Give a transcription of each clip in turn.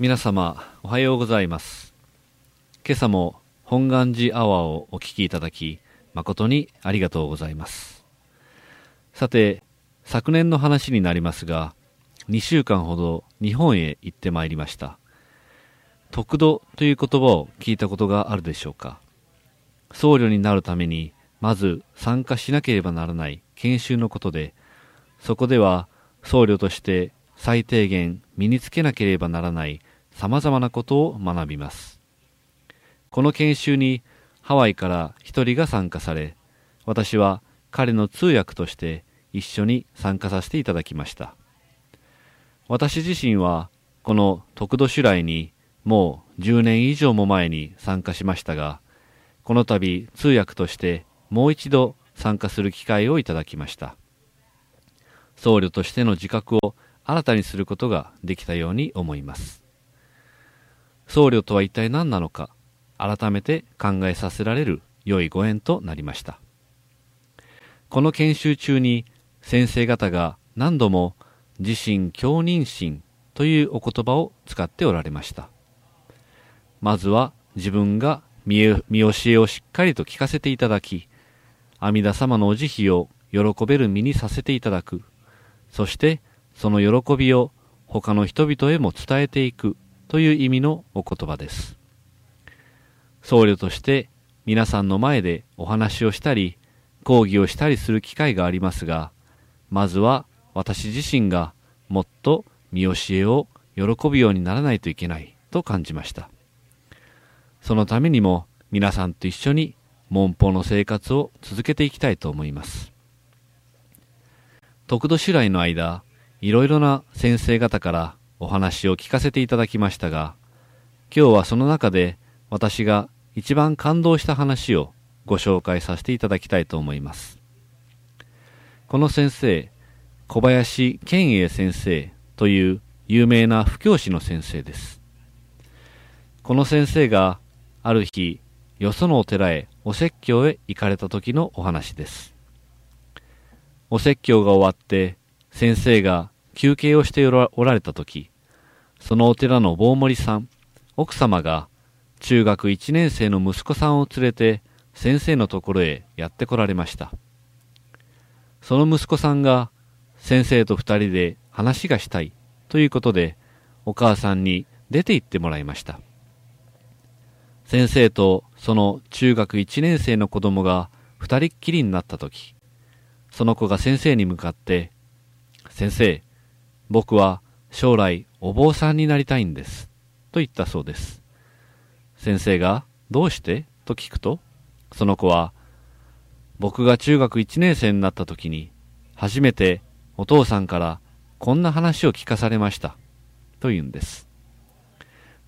皆様おはようございます。今朝も本願寺アワーをお聞きいただき誠にありがとうございます。さて昨年の話になりますが2週間ほど日本へ行ってまいりました。得度という言葉を聞いたことがあるでしょうか。僧侶になるためにまず参加しなければならない研修のことでそこでは僧侶として最低限身につけなければならない様々なことを学びます。この研修にハワイから一人が参加され、私は彼の通訳として一緒に参加させていただきました。私自身はこの得度主来にもう10年以上も前に参加しましたが、この度通訳としてもう一度参加する機会をいただきました。僧侶としての自覚を新たにすることができたように思います。僧侶とは一体何なのか、改めて考えさせられる良いご縁となりました。この研修中に先生方が何度も自身教人心というお言葉を使っておられました。まずは自分が見教えをしっかりと聞かせていただき、阿弥陀様のお慈悲を喜べる身にさせていただくそしてその喜びを他の人々へも伝えていくという意味のお言葉です。僧侶として皆さんの前でお話をしたり、講義をしたりする機会がありますが、まずは私自身がもっと見教えを喜ぶようにならないといけないと感じました。そのためにも皆さんと一緒に文法の生活を続けていきたいと思います。得度主来の間、いろいろな先生方からお話を聞かせていただきましたが、今日はその中で私が一番感動した話をご紹介させていただきたいと思います。この先生、小林健英先生という有名な布教師の先生です。この先生がある日、よそのお寺へお説教へ行かれた時のお話です。お説教が終わって先生が休憩をしておられた時、そのお寺の坊森さん、奥様が中学1年生の息子さんを連れて先生のところへやって来られました。その息子さんが先生と二人で話がしたいということでお母さんに出て行ってもらいました。先生とその中学1年生の子供が二人っきりになった時、その子が先生に向かって、先生、僕は将来お坊さんになりたいんです。と言ったそうです。先生が、どうして？と聞くと、その子は、僕が中学1年生になった時に、初めてお父さんからこんな話を聞かされました。と言うんです。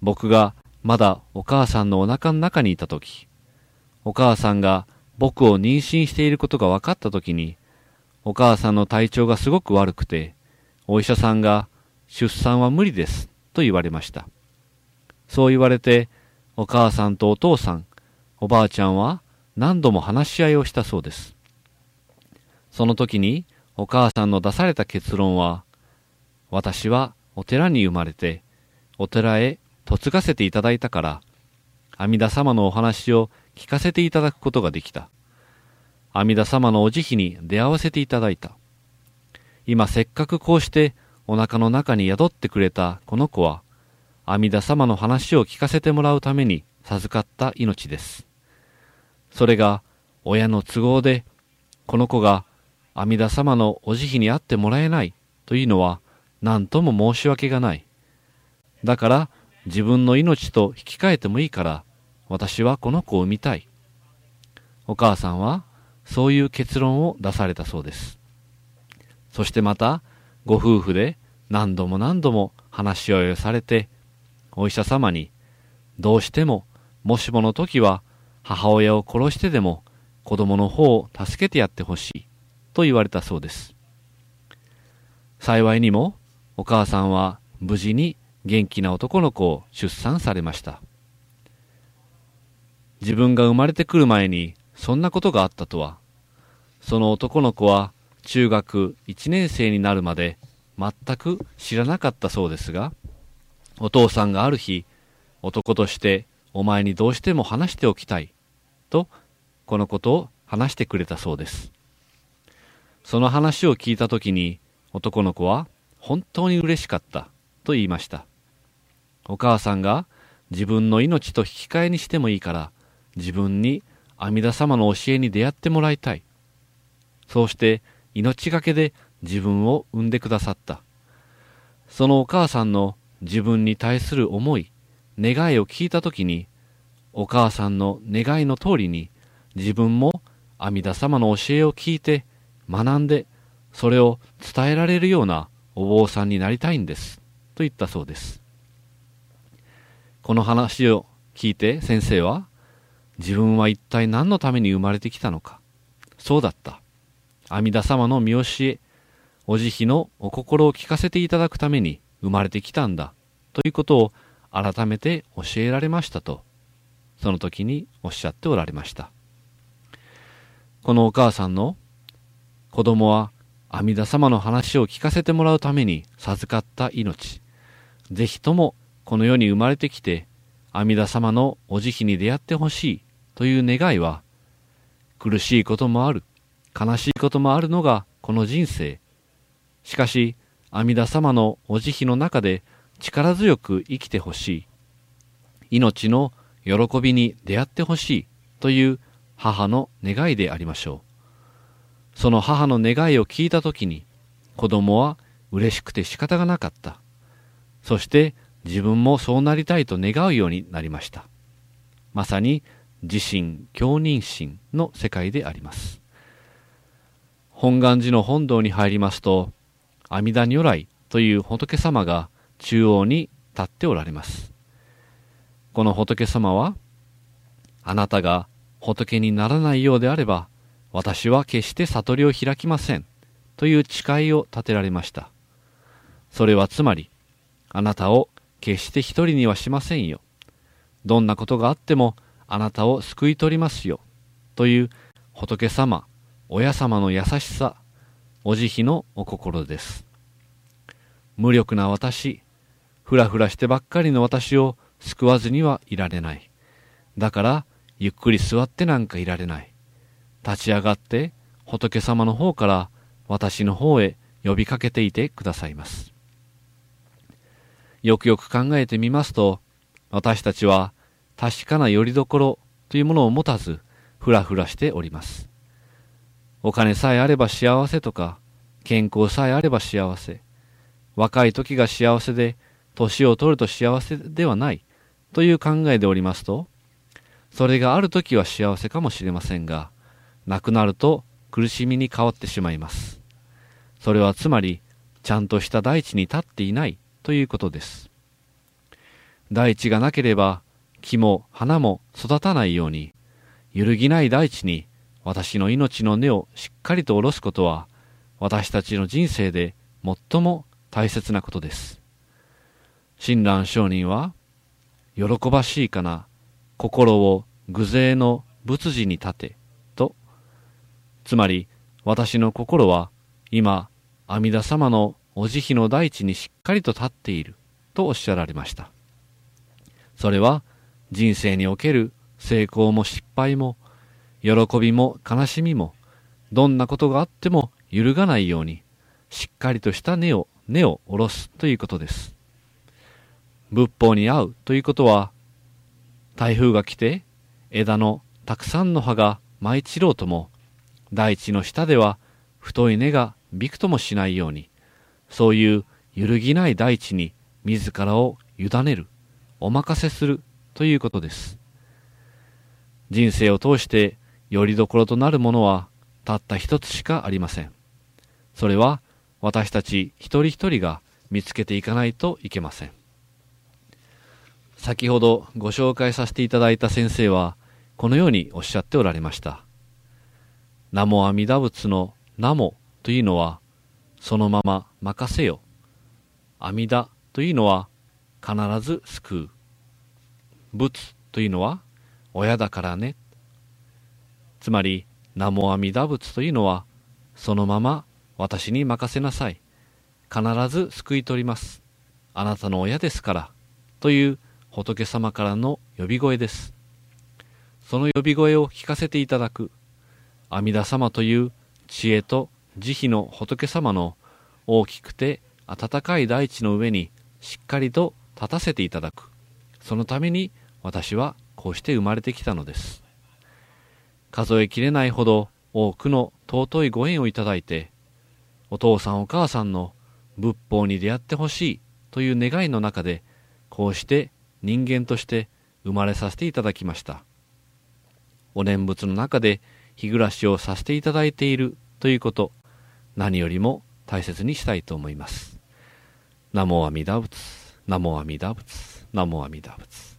僕がまだお母さんのお腹の中にいた時、お母さんが僕を妊娠していることが分かった時に、お母さんの体調がすごく悪くて、お医者さんが出産は無理ですと言われました。そう言われて、お母さんとお父さん、おばあちゃんは何度も話し合いをしたそうです。その時にお母さんの出された結論は、私はお寺に生まれて、お寺へ嫁がせていただいたから、阿弥陀様のお話を聞かせていただくことができた。阿弥陀様のお慈悲に出会わせていただいた。今せっかくこうしてお腹の中に宿ってくれたこの子は、阿弥陀様の話を聞かせてもらうために授かった命です。それが親の都合で、この子が阿弥陀様のお慈悲に会ってもらえないというのは何とも申し訳がない。だから自分の命と引き換えてもいいから私はこの子を産みたい。お母さんはそういう結論を出されたそうです。そしてまた、ご夫婦で何度も何度も話し合いをされて、お医者様に、どうしても、もしもの時は、母親を殺してでも、子供の方を助けてやってほしい、と言われたそうです。幸いにも、お母さんは無事に元気な男の子を出産されました。自分が生まれてくる前にそんなことがあったとは、その男の子は中学1年生になるまで全く知らなかったそうですが、お父さんがある日、男としてお前にどうしても話しておきたい、と、このことを話してくれたそうです。その話を聞いたときに、男の子は本当に嬉しかったと言いました。お母さんが自分の命と引き換えにしてもいいから自分に阿弥陀様の教えに出会ってもらいたい。そうして命がけで自分を産んでくださった。そのお母さんの自分に対する思い、願いを聞いたときに、お母さんの願いの通りに自分も阿弥陀様の教えを聞いて学んでそれを伝えられるようなお坊さんになりたいんです。と言ったそうです。この話を聞いて先生は自分は一体何のために生まれてきたのか。そうだった。阿弥陀様の見教え、お慈悲のお心を聞かせていただくために生まれてきたんだ。ということを改めて教えられましたと、その時におっしゃっておられました。このお母さんの子供は阿弥陀様の話を聞かせてもらうために授かった命。ぜひともこの世に生まれてきて阿弥陀様のお慈悲に出会ってほしいという願いは苦しいこともある、悲しいこともあるのがこの人生。しかし阿弥陀様のお慈悲の中で力強く生きてほしい。命の喜びに出会ってほしいという母の願いでありましょう。その母の願いを聞いたときに子供は嬉しくて仕方がなかった。そして自分もそうなりたいと願うようになりました。まさに自身共認心の世界であります。本願寺の本堂に入りますと、阿弥陀如来という仏様が中央に立っておられます。この仏様は、あなたが仏にならないようであれば、私は決して悟りを開きません。という誓いを立てられました。それはつまり、あなたを決して一人にはしませんよ。どんなことがあっても、あなたを救い取りますよ。という仏様、親様の優しさ、お慈悲のお心です。無力な私、ふらふらしてばっかりの私を救わずにはいられない。だから、ゆっくり座ってなんかいられない。立ち上がって、仏様の方から私の方へ呼びかけていてくださいます。よくよく考えてみますと、私たちは確かな拠り所というものを持たず、ふらふらしております。お金さえあれば幸せとか、健康さえあれば幸せ。若い時が幸せで、年を取ると幸せではないという考えでおりますと、それがある時は幸せかもしれませんが、なくなると苦しみに変わってしまいます。それはつまり、ちゃんとした大地に立っていないということです。大地がなければ、木も花も育たないように、揺るぎない大地に私の命の根をしっかりと下ろすことは、私たちの人生で最も大切なことです。親鸞上人は、喜ばしいかな、心を偶然の仏事に立て、と、つまり、私の心は、今、阿弥陀様のお慈悲の大地にしっかりと立っている、とおっしゃられました。それは、人生における成功も失敗も、喜びも悲しみも、どんなことがあっても揺るがないように、しっかりとした根を根を下ろすということです。仏法に合うということは、台風が来て枝のたくさんの葉が舞い散ろうとも、大地の下では太い根がびくともしないように、そういう揺るぎない大地に自らを委ねる、お任せするということです。人生を通して拠り所となるものはたった一つしかありません。それは私たち一人一人が見つけていかないといけません。先ほどご紹介させていただいた先生は、このようにおっしゃっておられました。名も阿弥陀仏の名もというのは、そのまま任せよ。阿弥陀というのは、必ず救う。仏というのは、親だからね。つまり、名も阿弥陀仏というのは、そのまま私に任せなさい。必ず救い取ります。あなたの親ですから、という仏様からの呼び声です。その呼び声を聞かせていただく阿弥陀様という知恵と慈悲の仏様の大きくて温かい大地の上にしっかりと立たせていただく。そのために私はこうして生まれてきたのです。数えきれないほど多くの尊いご縁をいただいて、お父さんお母さんの仏法に出会ってほしいという願いの中で、こうして人間として生まれさせていただきました。お念仏の中で日暮らしをさせていただいているということ、何よりも大切にしたいと思います。ナモ阿弥陀仏、ナモ阿弥陀仏、ナモ阿弥陀仏。